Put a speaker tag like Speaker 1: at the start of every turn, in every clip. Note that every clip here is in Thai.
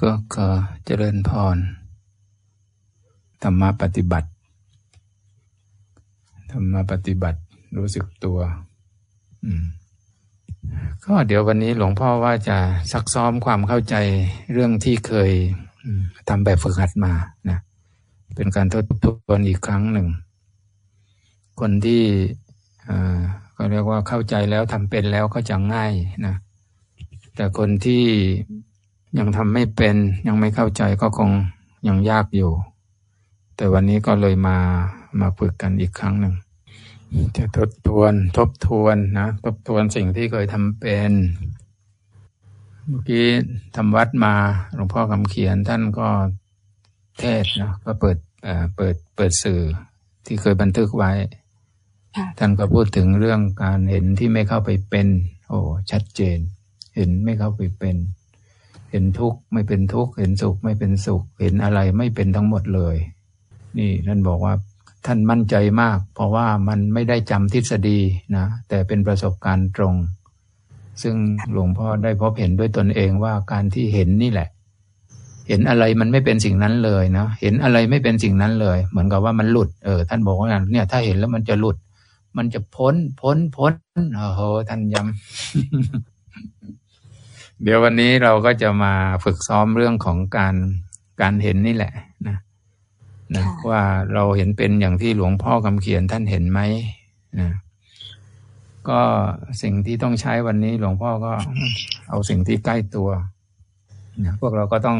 Speaker 1: ก็ขอเจริญพร ธรรมะปฏิบัติ ธรรมะปฏิบัติรู้สึกตัว ก็เดี๋ยววันนี้หลวงพ่อว่าจะซักซ้อมความเข้าใจเรื่องที่เคยทำแบบฝึกหัดมานะเป็นการทบทวนอีกครั้งหนึ่ง คนที่ก็เรียกว่าเข้าใจแล้วทำเป็นแล้วก็จะง่ายนะ แต่คนที่ ยังทำไม่เป็นยังไม่เข้าใจก็คงยังยากอยู่ แต่วันนี้ก็เลยมามาฝึกกันอีกครั้งหนึ่งจะทบทวนทบทวนนะ ทบทวนสิ่งที่เคยทำเป็น เมื่อกี้ทำวัดมาหลวงพ่อคำเขียนท่านก็เทศนะก็เปิดเปิดเปิดสื่อที่เคยบันทึกไว้ ท่านก็พูดถึงเรื่องการเห็นที่ไม่เข้าไปเป็น โอ้ชัดเจน เห็นไม่เข้าไปเป็น เห็นทุกข์ไม่เป็นทุกข์เห็นสุขไม่เป็นสุข เห็นอะไรไม่เป็นทั้งหมดเลย นี่ท่านบอกว่าท่านมั่นใจมาก เพราะว่ามันไม่ได้จำทฤษฎีนะแต่เป็นประสบการณ์ตรง ซึ่งหลวงพ่อได้พบเห็นด้วยตนเองว่าการที่เห็นนี่แหละ เห็นอะไรมันไม่เป็นสิ่งนั้นเลยนะเห็นอะไรไม่เป็นสิ่งนั้นเลย เหมือนกับว่ามันหลุดเออท่านบอกว่าเนี่ย ถ้าเห็นแล้วมันจะหลุด มันจะพ้นพ้นพ้นโอ้โหท่านย้ำ เดี๋ยววันนี้เราก็จะมาฝึกซ้อมเรื่องของการการเห็นนี่แหละนะนะว่าเราเห็นเป็นอย่างที่หลวงพ่อคำเขียนท่านเห็นไหมนะก็สิ่งที่ต้องใช้วันนี้หลวงพ่อก็เอาสิ่งที่ใกล้ตัวนะพวกเราก็ต้อง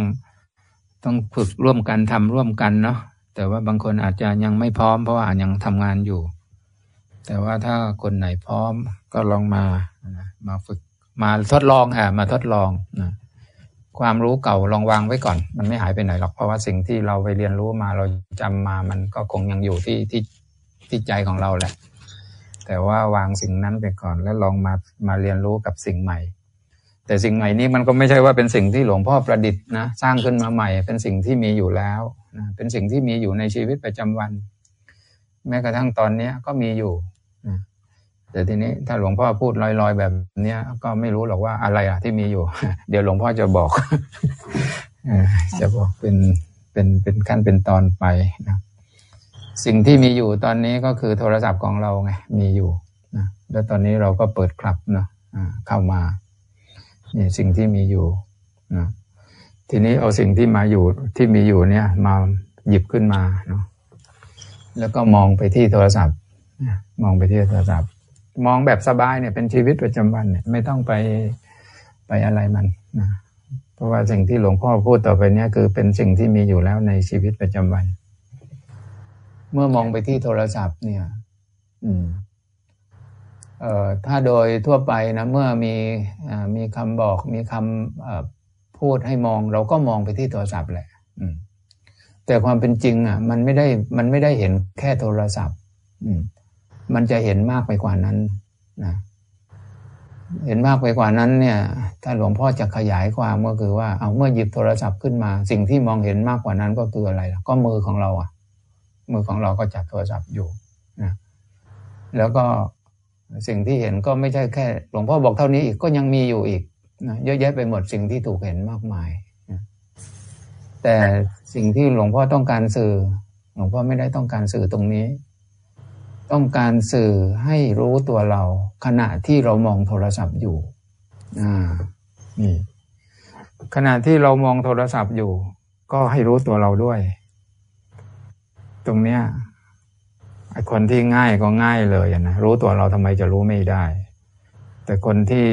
Speaker 1: ต้องฝึกร่วมกันทำร่วมกันเนาะแต่ว่าบางคนอาจจะยังไม่พร้อม เพราะว่ายังทำงานอยู่ แต่ว่าถ้าคนไหนพร้อมก็ลองมามาฝึก มาทดลองอะมาทดลองนะความรู้เก่าลองวางไว้ก่อน มันไม่หายไปไหนหรอกเพราะว่าสิ่งที่เราไปเรียนรู้มาเราจำมามันก็คงยังอยู่ที่ที่ที่ใจของเราแหละ แต่ว่าวางสิ่งนั้นไปก่อนแล้วลองมามาเรียนรู้กับสิ่งใหม่ แต่สิ่งใหม่นี้มันก็ไม่ใช่ว่าเป็นสิ่งที่หลวงพ่อประดิษฐ์นะสร้างขึ้นมาใหม่ เป็นสิ่งที่มีอยู่แล้วนะเป็นสิ่งที่มีอยู่ในชีวิตประจำวัน แม้กระทั่งตอนเนี้ยก็มีอยู่ แต่ทีนี้ถ้าหลวงพ่อพูดลอยๆแบบเนี้ย ก็ไม่รู้หรอกว่าอะไรอะที่มีอยู่ เดี๋ยวหลวงพ่อจะบอกจะบอกเป็นเป็นเป็นขั้นเป็นตอนไปนะสิ่งที่มีอยู่ตอนนี้ก็คือโทรศัพท์ของเราไงมีอยู่นะแล้วตอนนี้เราก็เปิดคลับเนาะเข้ามานี่สิ่งที่มีอยู่นะทีนี้เอาสิ่งที่มาอยู่ที่มีอยู่เนี่ย มาหยิบขึ้นมาเนาะแล้วก็มองไปที่โทรศัพท์มองไปที่โทรศัพท์ มองแบบสบายเนี่ยเป็นชีวิตประจำวันเนี่ยไม่ต้องไปไปอะไรมันนะเพราะว่าสิ่งที่หลวงพ่อพูดต่อไปเนี้ยคือเป็นสิ่งที่มีอยู่แล้วในชีวิตประจำวัน เมื่อมองไปที่โทรศัพท์เนี่ย อืมเอ่อถ้าโดยทั่วไปนะเมื่อมีมีคำบอกมีคำพูดให้มอง เราก็มองไปที่โทรศัพท์แหละอืมแต่ความเป็นจริง อะ มันไม่ได้มันไม่ได้เห็นแค่โทรศัพท์อื มันจะเห็นมากไปกว่านั้นนะเห็นมากไปกว่านั้นเนี่ยถ้าหลวงพ่อจะขยายความก็คือว่าเอาเมื่อหยิบโทรศัพท์ขึ้นมา สิ่งที่มองเห็นมากกว่านั้นก็คืออะไรล่ะก็มือของเราอะ มือของเราก็จับโทรศัพท์อยู่นะแล้วก็สิ่งที่เห็นก็ไม่ใช่แค่ หลวงพ่อบอกเท่านี้อีกก็ยังมีอยู่อีกนะเยอะแยะไปหมดสิ่งที่ถูกเห็นมากมายนะแต่สิ่งที่หลวงพ่อต้องการสื่อ หลวงพ่อไม่ได้ต้องการสื่อตรงนี้ ต้องการสื่อให้รู้ตัวเรา ขณะที่เรามองโทรศัพท์อยู่ อ่า นี่ ขณะที่เรามองโทรศัพท์อยู่ ก็ให้รู้ตัวเราด้วย ตรงเนี้ยไอคนที่ง่ายก็ง่ายเลยนะรู้ตัวเราทำไมจะรู้ไม่ได้ แต่คนที่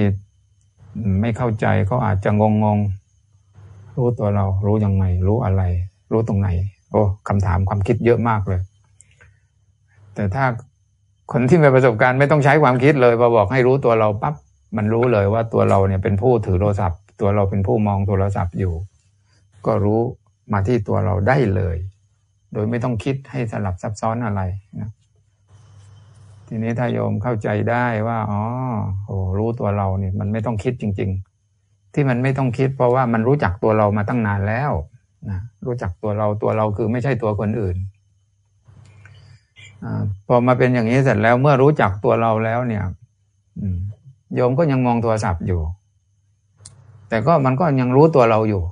Speaker 1: ไม่เข้าใจก็อาจจะงงงรู้ตัวเรา รู้ยังไง รู้อะไร รู้ตรงไหน โอ้คำถามความคิดเยอะมากเลย แต่ถ้าคนที่มีประสบการณ์ไม่ต้องใช้ความคิดเลยพอบอกให้รู้ตัวเราปั๊บมันรู้เลยว่าตัวเราเนี่ยเป็นผู้ถือโทรศัพท์ ตัวเราเป็นผู้มองโทรศัพท์อยู่ ก็รู้มาที่ตัวเราได้เลย โดยไม่ต้องคิดให้สลับซับซ้อนอะไรนะทีนี้ถ้าโยมเข้าใจได้ว่าอ๋อโอ้รู้ตัวเราเนี่ยมันไม่ต้องคิดจริง ๆ ที่มันไม่ต้องคิด เพราะว่ามันรู้จักตัวเรามาตั้งนานแล้วนะรู้จักตัวเราตัวเราคือไม่ใช่ตัวคนอื่น พอมาเป็นอย่างนี้เสร็จแล้วเมื่อรู้จักตัวเราแล้วเนี่ยโยมก็ยังมองโทรศัพท์อยู่ แต่ก็มันก็ยังรู้ตัวเราอยู่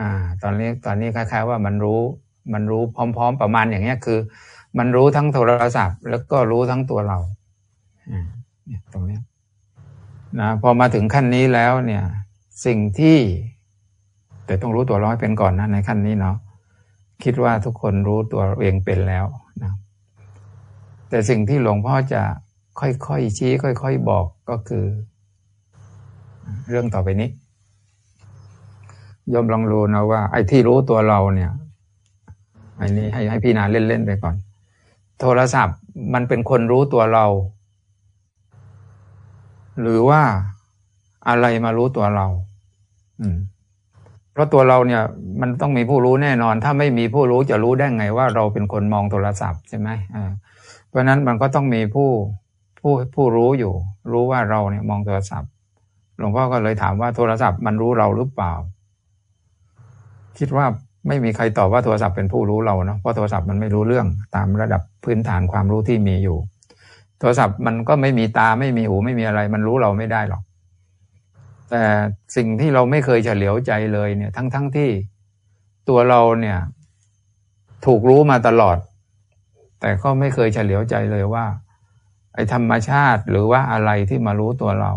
Speaker 1: อ่า ตอนนี้ตอนนี้คล้าย ๆ ว่ามันรู้ มันรู้พร้อม ๆ ประมาณอย่างเงี้ยคือ มันรู้ทั้งโทรศัพท์ แล้วก็รู้ทั้งตัวเราอ่าเนี่ยตรงนี้นะพอมาถึงขั้นนี้แล้วเนี่ย สิ่งที่ แต่ต้องรู้ตัวร้อยเป็นก่อนนะในขั้นนี้เนาะคิดว่าทุกคนรู้ตัวเองเป็นแล้วนะ แต่สิ่งที่หลวงพ่อจะค่อยๆชี้ ค่อย ๆ บอกก็คือ เรื่องต่อไปนี้ยมลองรู้นะว่า ไอ้ที่รู้ตัวเราเนี่ยไอ้นี้ให้ให้พี่นาเล่นๆไปก่อน โทรศัพท์มันเป็นคนรู้ตัวเรา หรือว่าอะไรมารู้ตัวเรา อืม เพราะตัวเราเนี่ยมันต้องมีผู้รู้แน่นอน ถ้าไม่มีผู้รู้จะรู้ได้ไงว่าเราเป็นคนมองโทรศัพท์ใช่ไหมอ่าเพราะนั้นมันก็ต้องมีผู้ผู้ผู้รู้อยู่ รู้ว่าเราเนี่ยมองโทรศัพท์หลวงพ่อก็เลยถามว่าโทรศัพท์มันรู้เราหรือเปล่า คิดว่าไม่มีใครตอบว่าโทรศัพท์เป็นผู้รู้เราเนาะเพราะโทรศัพท์มันไม่รู้เรื่องตามระดับพื้นฐานความรู้ที่มีอยู่ โทรศัพท์มันก็ไม่มีตาไม่มีหูไม่มีอะไร มันรู้เราไม่ได้หรอก แต่สิ่งที่เราไม่เคยเฉลียวใจเลยเนี่ย ทั้งทั้งที่ตัวเราเนี่ย ถูกรู้มาตลอด แต่ก็ไม่เคยเฉลียวใจเลยว่า ไอ้ธรรมชาติหรือว่าอะไรที่มารู้ตัวเรา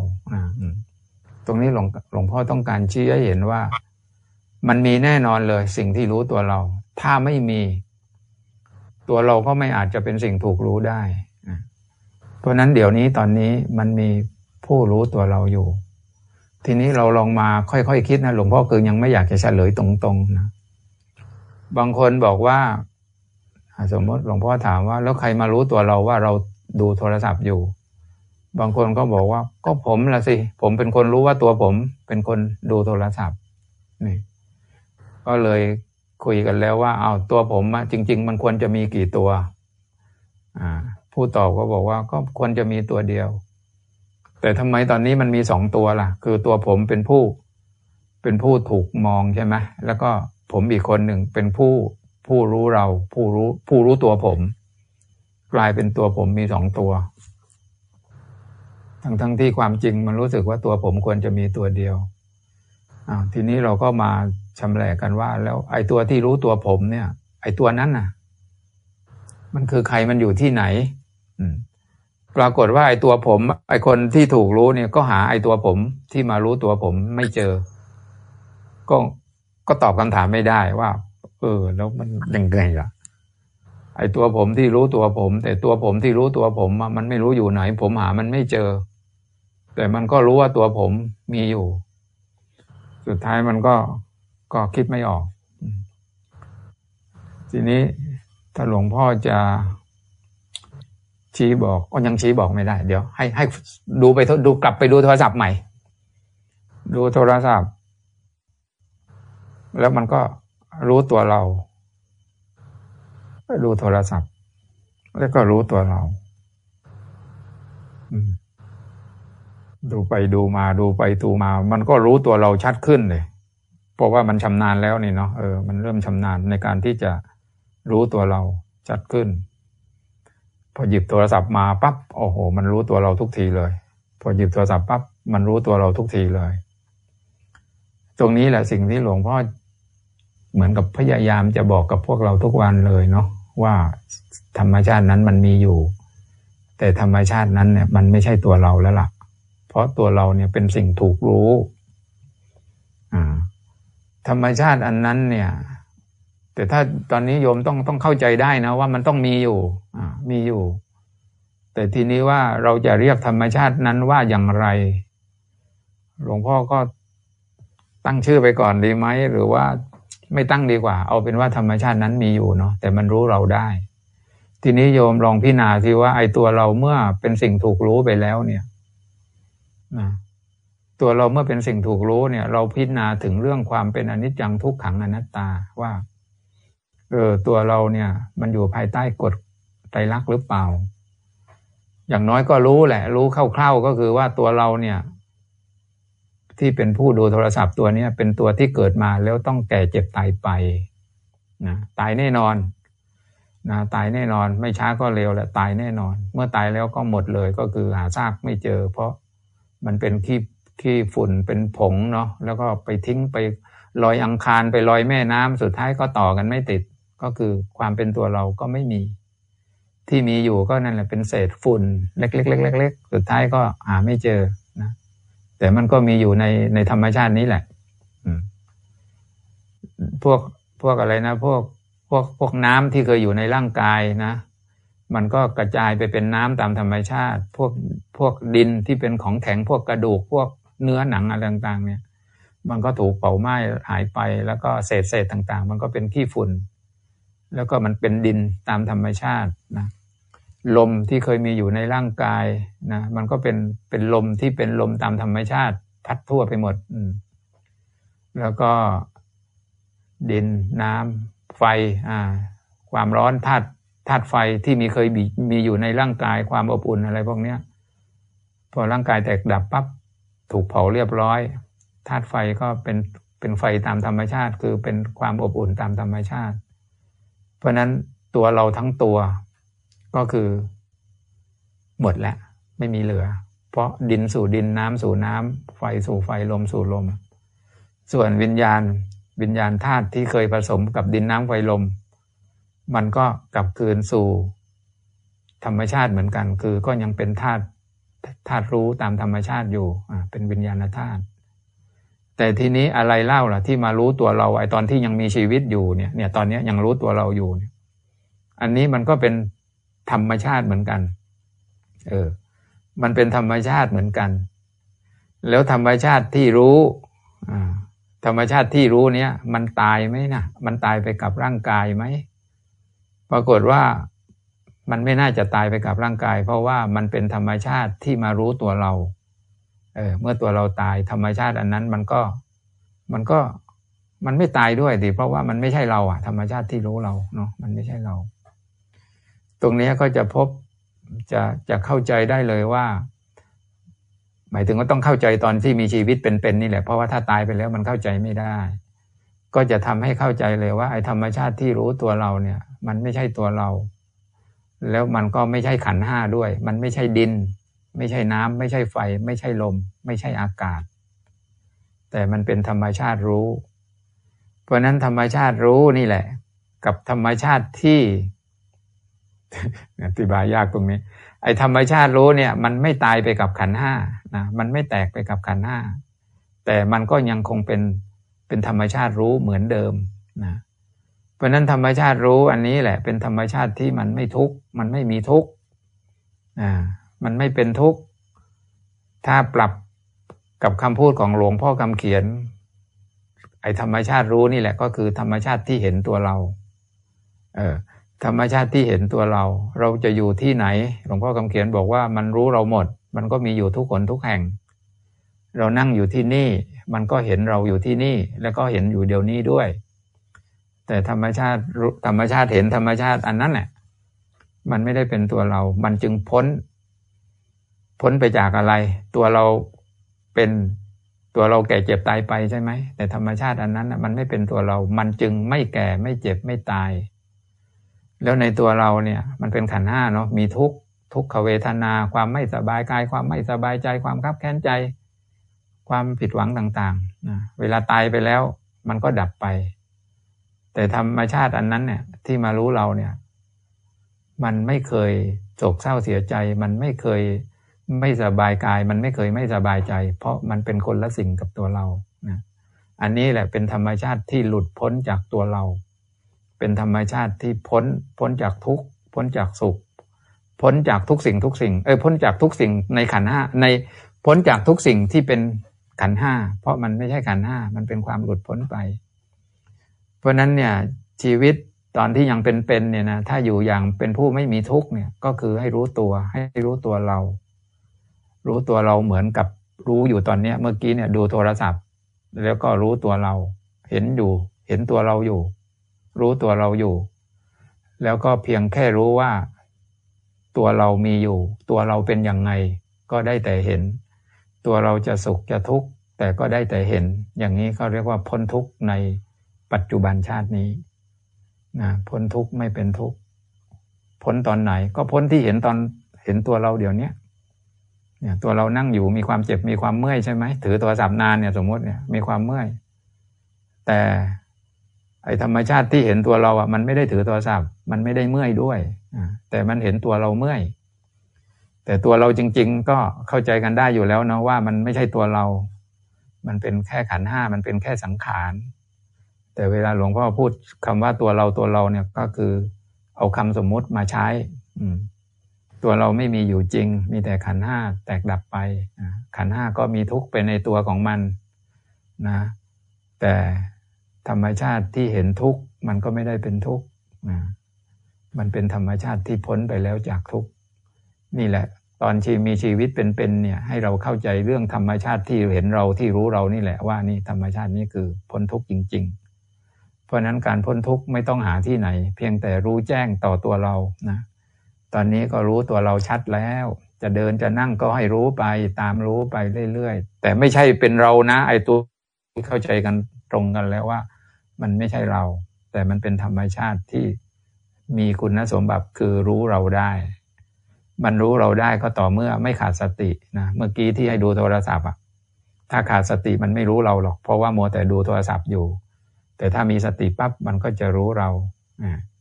Speaker 1: ตรงนี้หลวงหลวงพ่อต้องการชี้ให้เห็นว่า มันมีแน่นอนเลย สิ่งที่รู้ตัวเรา ถ้าไม่มี ตัวเราก็ไม่อาจจะเป็นสิ่งถูกรู้ได้เพราะนั้นเดี๋ยวนี้ตอนนี้มันมีผู้รู้ตัวเราอยู่ ทีนี้เราลองมาค่อยๆคคิดนะหลวงพ่อคือยังไม่อยากจะเฉลยตรงๆนะบางคนบอกว่า สมมติหลวงพ่อถามว่า แล้วใครมารู้ตัวเราว่าเราดูโทรศัพท์อยู่ บางคนก็บอกว่า ก็ผมละสิ ผมเป็นคนรู้ว่าตัวผมเป็นคนดูโทรศัพท์นี่ก็เลยคุยกันแล้วว่า เอาตัวผมอะจริง ๆ มันควรจะมีกี่ตัว อ่า ผู้ตอบก็บอกว่าก็ควรจะมีตัวเดียว แต่ทำไมตอนนี้มันมีสองตัวล่ะ คือตัวผมเป็นผู้ เป็นผู้ถูกมองใช่ไหมแล้วก็ผมอีกคนหนึ่งเป็นผู้ผู้รู้เรา ผู้รู้ผู้รู้ตัวผม กลายเป็นตัวผมมีสองตัว ทั้งทั้งที่ความจริงมันรู้สึกว่าตัวผมควรจะมีตัวเดียวอ่าทีนี้เราก็มาชำแหละกันว่า แล้ว ไอ้ตัวที่รู้ตัวผมเนี่ย ไอ้ตัวนั้นน่ะ มันคือใครมันอยู่ที่ไหน อืม ปรากฏว่าไอ้ตัวผม ไอ้คนที่ถูกรู้เนี่ยก็หาไอ้ตัวผมที่มารู้ตัวผมไม่เจอ ก็ก็ตอบคำถามไม่ได้ว่า เออ แล้วมันยังไงล่ะ ไอ้ตัวผมที่รู้ตัวผม แต่ตัวผมที่รู้ตัวผมมันไม่รู้อยู่ไหน ผมหามันไม่เจอ แต่มันก็รู้ว่าตัวผมมีอยู่ สุดท้ายมันก็ก็คิดไม่ออก ทีนี้ถ้าหลวงพ่อจะ ชี้บอกก็ยังชี้บอกไม่ได้ เดี๋ยว ให้ให้ดูไปดูกลับไปดูโทรศัพท์ใหม่ ดูโทรศัพท์ แล้วมันก็รู้ตัวเราดูโทรศัพท์ แล้วก็รู้ตัวเราดูไปดูมาดูไปดูมา มันก็รู้ตัวเราชัดขึ้นเลยเพราะว่ามันชำนาญแล้วนี่เนาะเออมันเริ่มชำนาญในการที่จะรู้ตัวเราชัดขึ้น พอหยิบโทรศัพท์มาปั๊บโอ้โห มันรู้ตัวเราทุกทีเลย พอหยิบโทรศัพท์ปั๊บมันรู้ตัวเราทุกทีเลย ตรงนี้แหละสิ่งที่หลวงพ่อเหมือนกับพยายามจะบอกกับพวกเราทุกวันเลยเนาะว่าธรรมชาตินั้นมันมีอยู่ แต่ธรรมชาตินั้นเนี่ยมันไม่ใช่ตัวเราแล้วล่ะ เพราะตัวเราเนี่ยเป็นสิ่งถูกรู้ธรรมชาติอันนั้นเนี่ย แต่ถ้าตอนนี้โยมต้องต้องเข้าใจได้นะว่ามันต้องมีอยู่มีอยู่ แต่ทีนี้ว่าเราจะเรียกธรรมชาตินั้นว่าอย่างไร หลวงพ่อก็ตั้งชื่อไปก่อนดีไหมหรือว่าไม่ตั้งดีกว่า เอาเป็นว่าธรรมชาตินั้นมีอยู่เนาะแต่มันรู้เราได้ ทีนี้โยมลองพิจารณาสิว่าไอ้ตัวเราเมื่อเป็นสิ่งถูกรู้ไปแล้วเนี่ยนะตัวเราเมื่อเป็นสิ่งถูกรู้เนี่ย เราพิจารณาถึงเรื่องความเป็นอนิจจังทุกขังอนัตตาว่า เออตัวเราเนี่ย มันอยู่ภายใต้กฎไตรลักษณ์หรือเปล่า อย่างน้อยก็รู้แหละ รู้คร่าวๆก็คือว่าตัวเราเนี่ย ที่เป็นผู้ดูโทรศัพท์ตัวเนี้ยเป็นตัวที่เกิดมาแล้วต้องแก่เจ็บตายไปนะตายแน่นอนนะตายแน่นอนไม่ช้าก็เร็วแหละตายแน่นอน เมื่อตายแล้วก็หมดเลยก็คือหาซากไม่เจอ เพราะมันเป็นที่ขี้ฝุ่นเป็นผงเนาะแล้วก็ไปทิ้งไปลอยอังคารไปลอยแม่น้ำสุดท้ายก็ต่อกันไม่ติด ก็คือความเป็นตัวเราก็ไม่มี ที่มีอยู่ก็นั่นแหละเป็นเศษฝุ่นเล็กๆๆๆสุดท้ายก็หาไม่เจอนะ แต่มันก็มีอยู่ในในธรรมชาตินี้แหละพวกพวกอะไรนะ พวกพวกพวกน้ำที่เคยอยู่ในร่างกายนะ มันก็กระจายไปเป็นน้ำตามธรรมชาติ พวกพวกดินที่เป็นของแข็งพวกกระดูก พวกเนื้อหนังอะไรต่าง ๆ เนี่ย มันก็ถูกเผาไหม้หายไปแล้วก็เศษเศษต่าง ๆ มันก็เป็นขี้ฝุ่น แล้วก็มันเป็นดินตามธรรมชาตินะลมที่เคยมีอยู่ในร่างกายนะมันก็เป็นเป็นลมที่เป็นลมตามธรรมชาติ พัดทั่วไปหมด แล้วก็ดินน้ำไฟอ่าความร้อนธาตุธาตุไฟที่มีเคยมีมีอยู่ในร่างกายความอบอุ่นอะไรพวกนี้พอร่างกายแตกดับปั๊บถูกเผาเรียบร้อยธาตุไฟก็เป็นเป็นไฟตามธรรมชาติ คือเป็นความอบอุ่นตามธรรมชาติ ราะนั้นตัวเราทั้งตัวก็คือหมดแล้วไม่มีเหลือ เพราะดินสู่ดินน้ำสู่น้ำไฟสู่ไฟลมสู่ลม ส่วนวิญญาณวิญญาณธาตุที่เคยผสมกับดินน้ำไฟลม มันก็กลับคืนสู่ ธรรมชาติเหมือนกัน คือก็ยังเป็นธาตุธาตุรู้ตามธรรมชาติอยู่เป็นวิญญาณธาตุ แต่ทีนี้อะไรเล่าล่ะ ที่มารู้ตัวเราไอ้ตอนที่ยังมีชีวิตอยู่เนี่ย เนี่ยตอนนี้ยังรู้ตัวเราอยู่เนี่ย อันนี้มันก็เป็นธรรมชาติเหมือนกัน เออ มันเป็นธรรมชาติเหมือนกัน แล้วธรรมชาติที่รู้ธรรมชาติที่รู้เนี้ยมันตายไหมนะมันตายไปกับร่างกายไหมปรากฏว่ามันไม่น่าจะตายไปกับร่างกาย เพราะว่ามันเป็นธรรมชาติที่มารู้ตัวเรา เออเมื่อตัวเราตายธรรมชาติอันนั้นมันก็มันก็มันไม่ตายด้วยดิเพราะว่ามันไม่ใช่เราอะธรรมชาติที่รู้เราเนาะมันไม่ใช่เรา ตรงนี้ก็จะพบจะจะเข้าใจได้เลยว่า หมายถึงว่าต้องเข้าใจตอนที่มีชีวิตเป็นๆนี่แหละเพราะว่าถ้าตายไปแล้วมันเข้าใจไม่ได้ ก็จะทำให้เข้าใจเลยว่าไอ้ธรรมชาติที่รู้ตัวเราเนี่ย มันไม่ใช่ตัวเรา แล้วมันก็ไม่ใช่ขันห้าด้วย มันไม่ใช่ดิน ไม่ใช่น้ำไม่ใช่ไฟ ไม่ใช่ลม ไม่ใช่อากาศ แต่มันเป็นธรรมชาติรู้ เพราะนั้นธรรมชาติรู้นี่แหละ กับธรรมชาติที่อธิบายยากตรงนี้ ไอ้ธรรมชาติรู้เนี่ย มันไม่ตายไปกับขันห้านะมันไม่แตกไปกับขันห้าแต่มันก็ยังคงเป็นเป็นธรรมชาติรู้เหมือนเดิมนะเพราะนั้นธรรมชาติรู้อันนี้แหละ เป็นธรรมชาติที่มันไม่ทุกข์มันไม่มีทุกข์อ่า มันไม่เป็นทุกข์ ถ้าปรับกับคำพูดของหลวงพ่อคำเขียน ไอ้ธรรมชาติรู้นี่แหละ ก็คือธรรมชาติที่เห็นตัวเรา เออ ธรรมชาติที่เห็นตัวเรา เราจะอยู่ที่ไหน หลวงพ่อคำเขียนบอกว่ามันรู้เราหมด มันก็มีอยู่ทุกคนทุกแห่ง เรานั่งอยู่ที่นี่ มันก็เห็นเราอยู่ที่นี่ แล้วก็เห็นอยู่เดี๋ยวนี้ด้วย แต่ธรรมชาติธรรมชาติเห็นธรรมชาติอันนั้นแหละมันไม่ได้เป็นตัวเรา มันจึงพ้น พ้นไปจากอะไร ตัวเราเป็นตัวเราแก่เจ็บตายไปใช่ไหม แต่ธรรมชาติอันนั้นมันไม่เป็นตัวเรา มันจึงไม่แก่ไม่เจ็บไม่ตาย แล้วในตัวเราเนี่ย มันเป็นขันห้าเนาะมีทุกทุกขเวทนา ความไม่สบายกาย ความไม่สบายใจ ความคับแค้นใจ ความผิดหวังต่างๆนะเวลาตายไปแล้ว มันก็ดับไป แต่ธรรมชาติอันนั้นเนี่ย ที่มารู้เราเนี่ย มันไม่เคยโศกเศร้าเสียใจ มันไม่เคย ไม่สบายกายมันไม่เคยไม่สบายใจ เพราะมันเป็นคนละสิ่งกับตัวเรานะอันนี้แหละเป็นธรรมชาติที่หลุดพ้นจากตัวเรา เป็นธรรมชาติที่พ้นพ้นจากทุกข์พ้นจากสุข พ้นจากทุกสิ่งทุกสิ่ง เออพ้นจากทุกสิ่งในขันห้าในพ้นจากทุกสิ่งที่เป็นขันห้าเพราะมันไม่ใช่ขันห้ามันเป็นความหลุดพ้นไป เพราะนั้นเนี่ยชีวิตตอนที่ยังเป็นๆเนี่ยนะถ้าอยู่อย่างเป็นผู้ไม่มีทุกข์เนี่ยก็คือให้รู้ตัวให้รู้ตัวเรา รู้ตัวเราเหมือนกับรู้อยู่ตอนเนี้ย เมื่อกี้เนี่ยดูโทรศัพท์ แล้วก็รู้ตัวเรา เห็นอยู่ เห็นตัวเราอยู่ รู้ตัวเราอยู่ แล้วก็เพียงแค่รู้ว่า ตัวเรามีอยู่ ตัวเราเป็นยังไง ก็ได้แต่เห็น ตัวเราจะสุขจะทุกข์แต่ก็ได้แต่เห็น อย่างนี้เขาเรียกว่าพ้นทุกข์ในปัจจุบันชาตินี้นะพ้นทุกข์ไม่เป็นทุกข์พ้นตอนไหน ก็พ้นที่เห็นตอนเห็นตัวเราเดี๋ยวนี้ เนี่ยตัวเรานั่งอยู่มีความเจ็บมีความเมื่อยใช่ไหมถือโทรศัพท์นานเนี่ยสมมติเนี่ยมีความเมื่อย แต่ไอธรรมชาติที่เห็นตัวเราอะมันไม่ได้ถือโทรศัพท์ มันไม่ได้เมื่อยด้วยแต่มันเห็นตัวเราเมื่อย แต่ตัวเราจริง ๆ ก็เข้าใจกันได้อยู่แล้วนะว่ามันไม่ใช่ตัวเรา มันเป็นแค่ขันห้ามันเป็นแค่สังขารแต่เวลาหลวงพ่อพูดคำว่าตัวเราตัวเราเนี่ยก็คือ เอาคำสมมุติมาใช้ อื ตัวเราไม่มีอยู่จริง มีแต่ขันห้าแตกดับไปขันห้าก็มีทุกข์เป็นในตัวของมันนะแต่ธรรมชาติที่เห็นทุกข์มันก็ไม่ได้เป็นทุกข์นะมันเป็นธรรมชาติที่พ้นไปแล้วจากทุกข์นี่แหละ ตอนที่มีชีวิตเป็นๆเนี่ยให้เราเข้าใจเรื่องธรรมชาติที่เห็นเราที่รู้เรานี่แหละว่านี่ธรรมชาตินี้คือพ้นทุกข์จริง ๆ เพราะนั้นการพ้นทุกข์ไม่ต้องหาที่ไหน เพียงแต่รู้แจ้งต่อตัวเรานะ ตอนนี้ก็รู้ตัวเราชัดแล้ว จะเดินจะนั่งก็ให้รู้ไปตามรู้ไปเรื่อยๆ แต่ไม่ใช่เป็นเรานะ ไอ้ตัวเข้าใจกันตรงกันแล้วว่า มันไม่ใช่เรา แต่มันเป็นธรรมชาติที่มีคุณสมบัติคือรู้เราได้ มันรู้เราได้ก็ต่อเมื่อไม่ขาดสตินะเมื่อกี้ที่ให้ดูโทรศัพท์อะถ้าขาดสติมันไม่รู้เราหรอก เพราะว่ามัวแต่ดูโทรศัพท์อยู่ แต่ถ้ามีสติปั๊บมันก็จะรู้เราเพ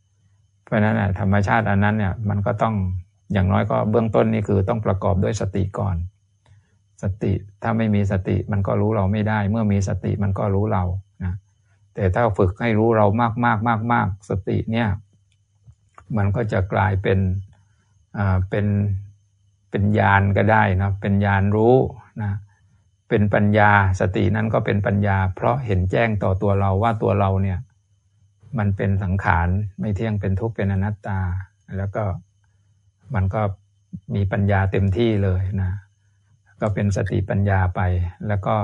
Speaker 1: ราะนั้นธรรมชาติอันนั้นเนี่ยมันก็ต้องอย่างน้อยก็เบื้องต้นนี่คือต้องประกอบด้วยสติก่อน สติถ้าไม่มีสติมันก็รู้เราไม่ได้ เมื่อมีสติมันก็รู้เราแต่ถ้าฝึกให้รู้เรามากมากมากมากสติเนี่ยมันก็จะกลายเป็นอ่าเป็นเป็นญาณก็ได้นะเป็นญาณรู้นะเป็นปัญญาสตินั้นก็เป็นปัญญา เพราะเห็นแจ้งต่อตัวเราว่าตัวเราเนี่ย มันเป็นสังขารไม่เที่ยงเป็นทุกข์เป็นอนัตตา แล้วก็มันก็มีปัญญาเต็มที่เลยนะ ก็เป็นสติปัญญาไป แล้วก็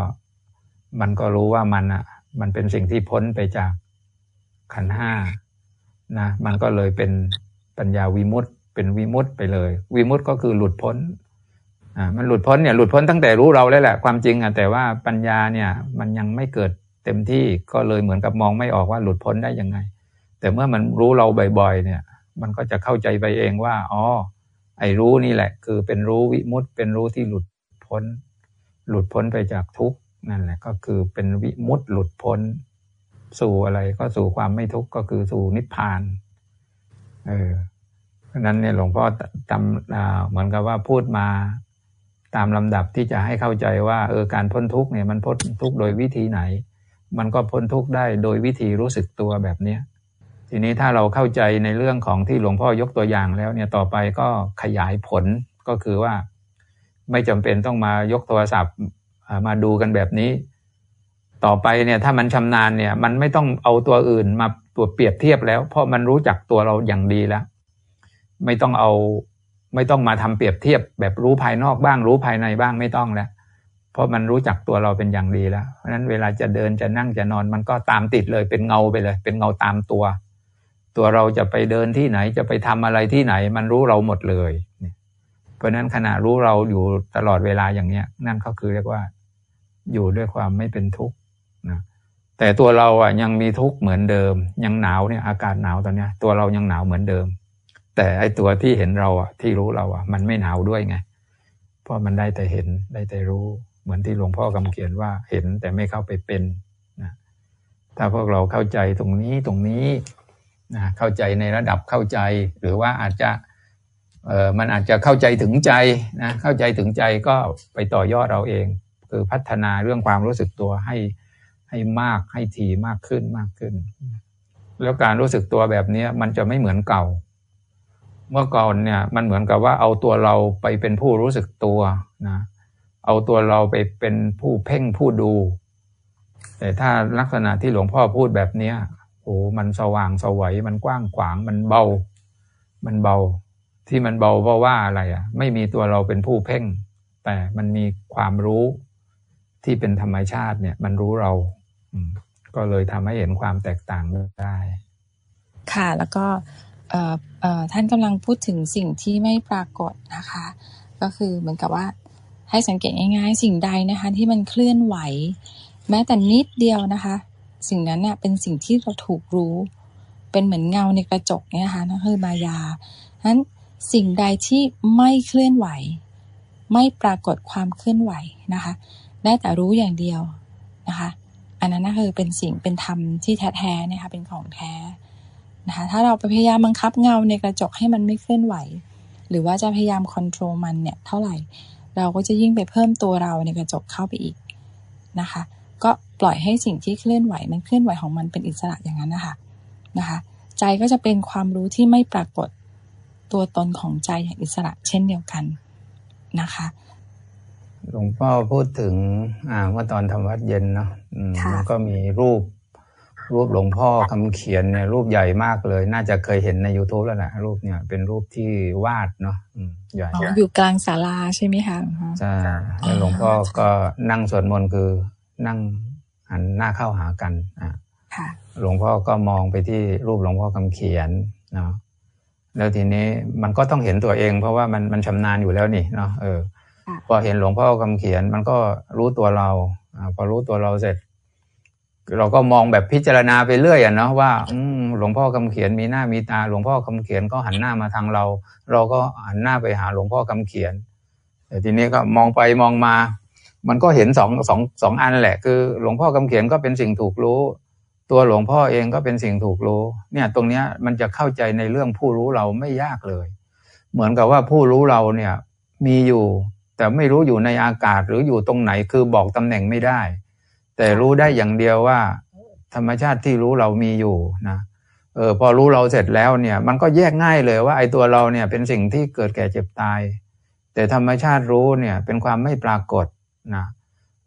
Speaker 1: มันก็รู้ว่ามันอะ มันเป็นสิ่งที่พ้นไปจากขันห้านะ มันก็เลยเป็นปัญญาวิมุตต์เป็นวิมุตต์ไปเลย วิมุตต์ก็คือหลุดพ้นอ่ามันหลุดพ้นเนี่ยหลุดพ้นตั้งแต่รู้เราแล้วแหละความจริงอะแต่ว่าปัญญาเนี่ย มันยังไม่เกิด เต็มที่ก็เลยเหมือนกับมองไม่ออกว่าหลุดพ้นได้ยังไง แต่เมื่อมันรู้เราบ่อยๆเนี่ย มันก็จะเข้าใจไปเองว่าอ๋อไอ้รู้นี่แหละ คือเป็นรู้วิมุตต์เป็นรู้ที่หลุดพ้น หลุดพ้นไปจากทุกข์นั่นแหละก็คือเป็นวิมุตต์หลุดพ้น สู่อะไรก็สู่ความไม่ทุกข์ก็คือสู่นิพพานเออเพราะนั้นเนี่ยหลวงพ่อทำเหมือนกับว่าพูดมาตามลำดับที่จะให้เข้าใจว่าเออการพ้นทุกข์เนี่ยมันพ้นทุกข์โดยวิธีไหน มันก็พ้นทุกข์ได้โดยวิธีรู้สึกตัวแบบนี้ทีนี้ถ้าเราเข้าใจในเรื่องของที่หลวงพ่อยกตัวอย่างแล้วเนี่ยต่อไปก็ขยายผลก็คือว่า ไม่จำเป็นต้องมายกโทรศัพท์มาดูกันแบบนี้ ต่อไปเนี่ยถ้ามันชำนาญเนี่ย มันไม่ต้องเอาตัวอื่นมาตัวเปรียบเทียบแล้ว เพราะมันรู้จักตัวเราอย่างดีแล้ว ไม่ต้องเอาไม่ต้องมาทำเปรียบเทียบแบบรู้ภายนอกบ้าง รู้ภายในบ้างไม่ต้องแล้ว เพราะมันรู้จักตัวเราเป็นอย่างดีแล้ว เพราะนั้นเวลาจะเดินจะนั่งจะนอน มันก็ตามติดเลยเป็นเงาไปเลย เป็นเงาตามตัว ตัวเราจะไปเดินที่ไหนจะไปทำอะไรที่ไหน มันรู้เราหมดเลย เพราะนั้นขณะรู้เราอยู่ตลอดเวลาอย่างเนี้ย นั่นก็คือเรียกว่า อยู่ด้วยความไม่เป็นทุกข์นะแต่ตัวเราอะยังมีทุกข์เหมือนเดิม ยังหนาวเนี่ยอากาศหนาวตอนเนี้ย ตัวเรายังหนาวเหมือนเดิม แต่ไอตัวที่เห็นเราอะที่รู้เราอะ มันไม่หนาวด้วยไง เพราะมันได้แต่เห็นได้แต่รู้ เหมือนที่หลวงพ่อกำเขียนว่าเห็นแต่ไม่เข้าไปเป็นนะถ้าพวกเราเข้าใจตรงนี้ตรงนี้นะเข้าใจในระดับเข้าใจ หรือว่าอาจจะเออมันอาจจะเข้าใจถึงใจนะเข้าใจถึงใจก็ไปต่อยอดเราเอง คือพัฒนาเรื่องความรู้สึกตัวให้ให้มากให้ถี่มากขึ้นมากขึ้น แล้วการรู้สึกตัวแบบนี้มันจะไม่เหมือนเก่า เมื่อก่อนเนี่ยมันเหมือนกับว่าเอาตัวเราไปเป็นผู้รู้สึกตัวนะ เอาตัวเราไปเป็นผู้เพ่งผู้ดู แต่ถ้าลักษณะที่หลวงพ่อพูดแบบเนี้ยโอ้มันสว่างสวัยมันกว้างขวางมันเบา มันเบา ที่มันเบาเพราะว่าอะไรอะ ไม่มีตัวเราเป็นผู้เพ่ง แต่มันมีความรู้ที่เป็นธรรมชาติเนี่ย มันรู้เราก็เลยทำให้เห็นความแตกต่างได้
Speaker 2: ค่ะ แล้วก็ท่านกำลังพูดถึงสิ่งที่ไม่ปรากฏนะคะ ก็คือเหมือนกับว่า ให้สังเกตง่ายๆ สิ่งใดนะคะ ที่มันเคลื่อนไหว แม้แต่นิดเดียวนะคะ สิ่งนั้นเนี่ยเป็นสิ่งที่เราถูกรู้ เป็นเหมือนเงาในกระจกเนี่ยนะคะนั่นคือมายาฉะนั้นสิ่งใดที่ไม่เคลื่อนไหว ไม่ปรากฏความเคลื่อนไหวนะคะ ได้แต่รู้อย่างเดียวนะคะ อันนั้นก็คือเป็นสิ่งเป็นธรรมที่แท้ๆนะคะเป็นของแท้นะคะ ถ้าเราไปพยายามบังคับเงาในกระจกให้มันไม่เคลื่อนไหว หรือว่าจะพยายามคอนโทรลมันเนี่ยเท่าไหร่ เราก็จะยิ่งไปเพิ่มตัวเราในกระจกเข้าไปอีกนะคะ ก็ปล่อยให้สิ่งที่เคลื่อนไหวมันเคลื่อนไหวของมันเป็นอิสระอย่างนั้นนะคะนะคะ ใจก็จะเป็นความรู้ที่ไม่ปรากฏตัวตนของใจอย่างอิสระเช่นเดียวกันนะคะ
Speaker 1: หลวงพ่อพูดถึงอ่าเมื่อตอนทำวัดเย็นเนาะมันก็มีรูป รูปหลวงพ่อคำเขียนเนี่ยรูปใหญ่มากเลย น่าจะเคยเห็นใน youtube แล้วแหละรูปเนี่ย เป็นรูปที่วาดเนาะใหญ่
Speaker 2: อยู่กลางศาลาใช่ไหมคะ
Speaker 1: ใช่แล้วหลวงพ่อก็นั่งสวดมนต์คือนั่งหันหน้าเข้าหากันอ่าหลวงพ่อก็มองไปที่รูปหลวงพ่อคำเขียนเนาะแล้วทีนี้มันก็ต้องเห็นตัวเอง เพราะว่ามันมันชำนาญอยู่แล้วนี่เนาะเออพอเห็นหลวงพ่อคำเขียนมันก็รู้ตัวเราอพอรู้ตัวเราเสร็จ เราก็มองแบบพิจารณาไปเรื่อยอะเนาะว่าอืหลวงพ่อคำเขียนมีหน้ามีตา หลวงพ่อคำเขียนก็หันหน้ามาทางเรา เราก็หันหน้าไปหาหลวงพ่อคำเขียน แต่ทีนี้ก็มองไปมองมา มันก็เห็นสองสองสองอันแหละ คือ หลวงพ่อคำเขียนก็เป็นสิ่งถูกรู้ ตัวหลวงพ่อเองก็เป็นสิ่งถูกรู้ เนี่ย ตรงเนี้ยมันจะเข้าใจในเรื่องผู้รู้เราไม่ยากเลย เหมือนกับว่าผู้รู้เราเนี่ยมีอยู่ แต่ไม่รู้อยู่ในอากาศหรืออยู่ตรงไหนคือบอกตำแหน่งไม่ได้ แต่รู้ได้อย่างเดียวว่า ธรรมชาติที่รู้เรามีอยู่นะเออพอรู้เราเสร็จแล้วเนี่ย มันก็แยกง่ายเลยว่าไอ้ตัวเราเนี่ยเป็นสิ่งที่เกิดแก่เจ็บตาย แต่ธรรมชาติรู้เนี่ยเป็นความไม่ปรากฏนะ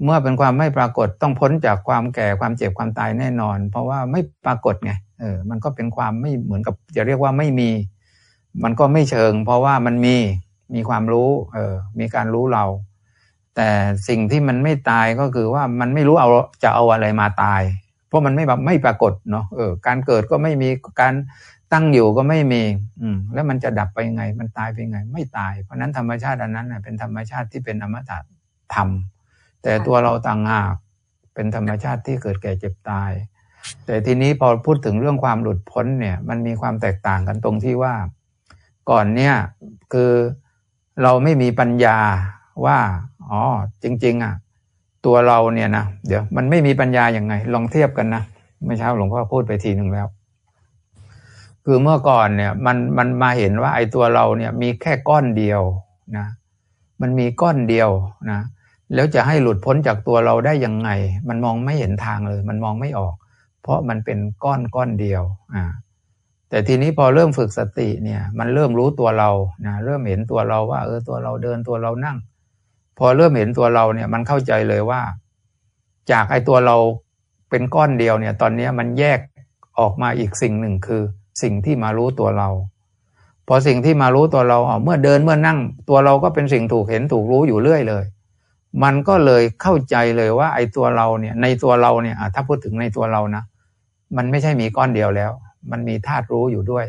Speaker 1: เมื่อเป็นความไม่ปรากฏต้องพ้นจากความแก่ความเจ็บความตายแน่นอน เพราะว่าไม่ปรากฏไงเออมันก็เป็นความไม่เหมือนกับจะเรียกว่าไม่มี มันก็ไม่เชิง เพราะว่ามันมีมีความรู้เออมีการรู้เรา แต่สิ่งที่มันไม่ตายก็คือว่ามันไม่รู้เอาจะเอาอะไรมาตาย เพราะมันไม่แบบไม่ปรากฏเนาะเออการเกิดก็ไม่มีการตั้งอยู่ก็ไม่มีอืมแล้วมันจะดับไปยังไง มันตายไปยังไง ไม่ตาย เพราะนั้นธรรมชาติอันนั้นเป็นธรรมชาติที่เป็นอมตะธรรม แต่ตัวเราต่างหากเป็นธรรมชาติที่เกิดแก่เจ็บตาย แต่ทีนี้พอพูดถึงเรื่องความหลุดพ้นเนี่ย มันมีความแตกต่างกันตรงที่ว่า ก่อนเนี่ยคือเราไม่มีปัญญาว่า อ๋อ จริง ๆ อะ ตัวเราเนี่ยนะเดี๋ยวมันไม่มีปัญญาอย่างไง ลองเทียบกันนะไม่เช้าหลวงพ่อพูดไปทีหนึ่งแล้ว คือเมื่อก่อนเนี่ย มันมันมาเห็นว่าไอ้ตัวเราเนี่ย มีแค่ก้อนเดียวนะ มันมีก้อนเดียวนะแล้วจะให้หลุดพ้นจากตัวเราได้ยังไง มันมองไม่เห็นทางเลย มันมองไม่ออก เพราะมันเป็นก้อนก้อนเดียวอ่าแต่ทีนี้พอเริ่มฝึกสติเนี่ย มันเริ่มรู้ตัวเรานะเริ่มเห็นตัวเราว่า เออตัวเราเดินตัวเรานั่ง พอเริ่มเห็นตัวเราเนี่ยมันเข้าใจเลยว่า จากไอ้ตัวเราเป็นก้อนเดียวเนี่ย ตอนนี้มันแยกออกมาอีกสิ่งหนึ่งคือ สิ่งที่มารู้ตัวเรา พอสิ่งที่มารู้ตัวเราเมื่อเดินเมื่อนั่ง ตัวเราก็เป็นสิ่งถูกเห็นถูกรู้อยู่เรื่อยเลย มันก็เลยเข้าใจเลยว่า ไอ้ตัวเราเนี่ยในตัวเราเนี่ยถ้าพูดถึงในตัวเรานะมันไม่ใช่มีก้อนเดียวแล้ว มันมีธาตุรู้อยู่ด้วย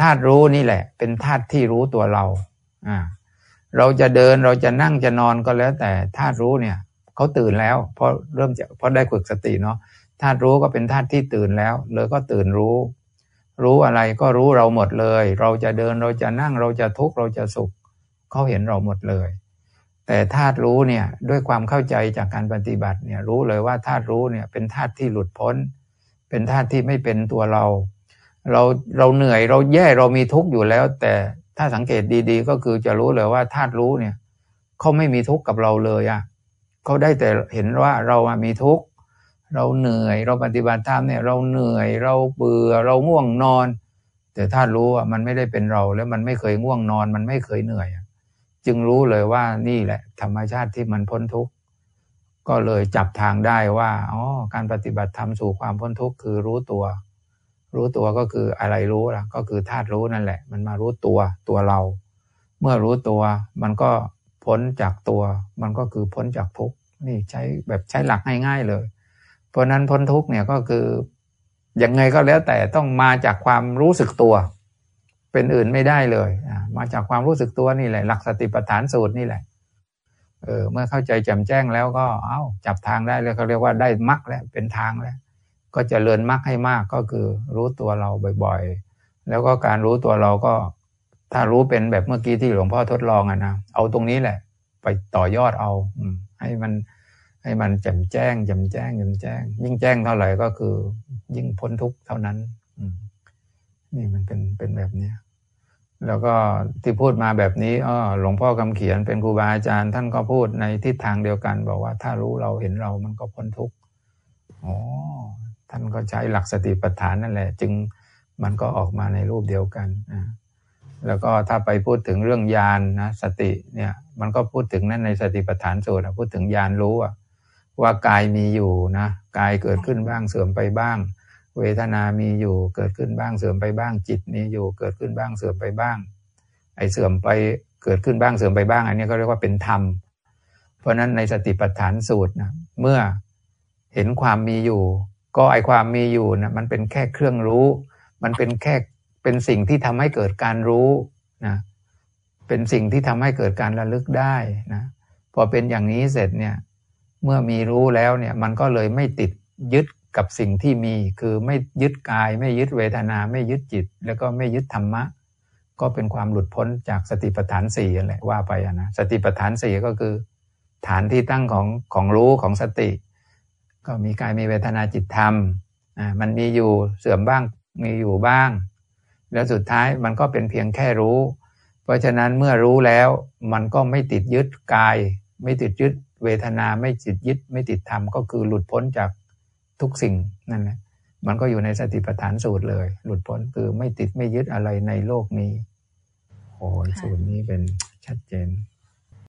Speaker 1: ธาตุรู้นี่แหละ เป็นธาตุที่รู้ตัวเราอ่า เราจะเดินเราจะนั่งจะนอนก็แล้ว แต่ธาตุรู้เนี่ยเขาตื่นแล้วเพราะเริ่มจะเพราะได้ฝึกสติเนาะธาตุรู้ก็เป็นธาตุที่ตื่นแล้ว เลยก็ตื่นรู้ รู้อะไรก็รู้เราหมดเลย เราจะเดินเราจะนั่งเราจะทุกข์เราจะสุขเขาเห็นเราหมดเลย แต่ธาตุรู้เนี่ยด้วยความเข้าใจจากการปฏิบัติเนี่ยรู้เลยว่าธาตุรู้เนี่ยเป็นธาตุที่หลุดพ้น เป็นธาตุที่ไม่เป็นตัวเรา เราเราเหนื่อยเราแย่เรามีทุกข์อยู่แล้ว แต่ ถ้าสังเกตดีๆ ก็คือจะรู้เลยว่าธาตุรู้เนี่ยเขาไม่มีทุกข์กับเราเลยอะ่ะเขาได้แต่เห็นว่าเรามีทุกข์เราเหนื่อยเราปฏิบัติธรรมเนี่ยเราเหนื่อยเราเบื่อเราง่วงนอน แต่ธาตุรู้อะมันไม่ได้เป็นเราแล้วมันไม่เคยง่วงนอน มันไม่เคยเหนื่อย จึงรู้เลยว่านี่แหละ ธรรมชาติที่มันพ้นทุกข์ก็เลยจับทางได้ว่าอ๋อการปฏิบัติธรรมสู่ความพ้นทุกข์คือรู้ตัว รู้ตัวก็คืออะไรรู้ล่ะ ก็คือธาตุรู้นั่นแหละ มันมารู้ตัวตัวเรา เมื่อรู้ตัว มันก็พ้นจากตัว มันก็คือพ้นจากทุกข์นี่ใช้แบบใช้หลักง่ายๆเลย เพราะนั้นพ้นทุกข์เนี่ยก็คือยังไงก็แล้วแต่ต้องมาจากความรู้สึกตัว เป็นอื่นไม่ได้เลยมาจากความรู้สึกตัวนี่แหละ หลักสติปัฏฐานสูตรนี่แหละเออเมื่อเข้าใจแจ่มแจ้งแล้วก็เอา้าจับทางได้แล้วเขาเรียกว่าได้มรรคแล้วเป็นทางแล้ว ก็จเจริญมรรคให้มากก็คือรู้ตัวเราบ่อยๆ แล้วก็การรู้ตัวเราก็ถ้ารู้เป็นแบบเมื่อกี้ที่หลวงพ่อทดลองอะนะเอาตรงนี้แหละ ไปต่อยอดเอาอให้มันให้มันแจ่มแจ้งแจ่มแจ้งแจ่มแจ้ง ยิ่งแจ้งเท่าไหร่ก็คือ ยิ่งพ้นทุกข์เท่านั้น อืนี่มันเป็นเป็นแบบเนี้ยแล้วก็ที่พูดมาแบบนี้อ๋อหลวงพ่อคำเขียนเป็นครูบาอาจารย์ ท่านก็พูดในทิศทางเดียวกัน บอกว่าถ้ารู้เราเห็นเรามันก็พ้นทุกข์อ๋อ ท่านก็ใช้หลักสติปัฏฐานนั่นแหละ จึงมันก็ออกมาในรูปเดียวกันนะแล้วก็ถ้าไปพูดถึงเรื่องญาณนนะสติเนี่ยมันก็พูดถึงนั่นในสติปัฏฐานสูตรพูดถึงญาณรู้ว่ากายมีอยู่นะกายเกิดขึ้นบ้างเสื่อมไปบ้าง เวทนามีอยู่เกิดขึ้นบ้างเสื่อมไปบ้าง จิตมีอยู่เกิดขึ้นบ้างเสื่อมไปบ้าง ไอเสื่อมไปเกิดขึ้นบ้างเสื่อมไปบ้าง อันนี้ก็เรียกว่าเป็นธรรม เพราะนั้นในสติปัฏฐานสูตรนะเมื่อเห็นความมีอยู่ ก็ไอความมีอยู่นะมันเป็นแค่เครื่องรู้ มันเป็นแค่เป็นสิ่งที่ทำให้เกิดการรู้นะเป็นสิ่งที่ทำให้เกิดการระลึกได้นะพอเป็นอย่างนี้เสร็จเนี่ยเมื่อมีรู้แล้วเนี่ยมันก็เลยไม่ติดยึดกับสิ่งที่มี คือไม่ยึดกาย ไม่ยึดเวทนา ไม่ยึดจิต แล้วก็ไม่ยึดธรรมะ ก็เป็นความหลุดพ้นจากสติปัฏฐานสี่แหละว่าไปนะสติปัฏฐานสี่ก็คือ ฐานที่ตั้งของของรู้ของสติ ก็มีกายมีเวทนาจิตธรรมอ่ามันมีอยู่เสื่อมบ้างมีอยู่บ้าง แล้วสุดท้ายมันก็เป็นเพียงแค่รู้ เพราะฉะนั้นเมื่อรู้แล้วมันก็ไม่ติดยึดกาย ไม่ติดยึดเวทนาไม่ติดยึด ไม่ติดธรรมก็คือหลุดพ้นจากทุกสิ่งนั่นแหละมันก็อยู่ในสติปัฏฐานสูตรเลย หลุดพ้นคือไม่ติดไม่ยึดอะไรในโลกนี้โอ้ยสูตรนี้เป็นชัดเจน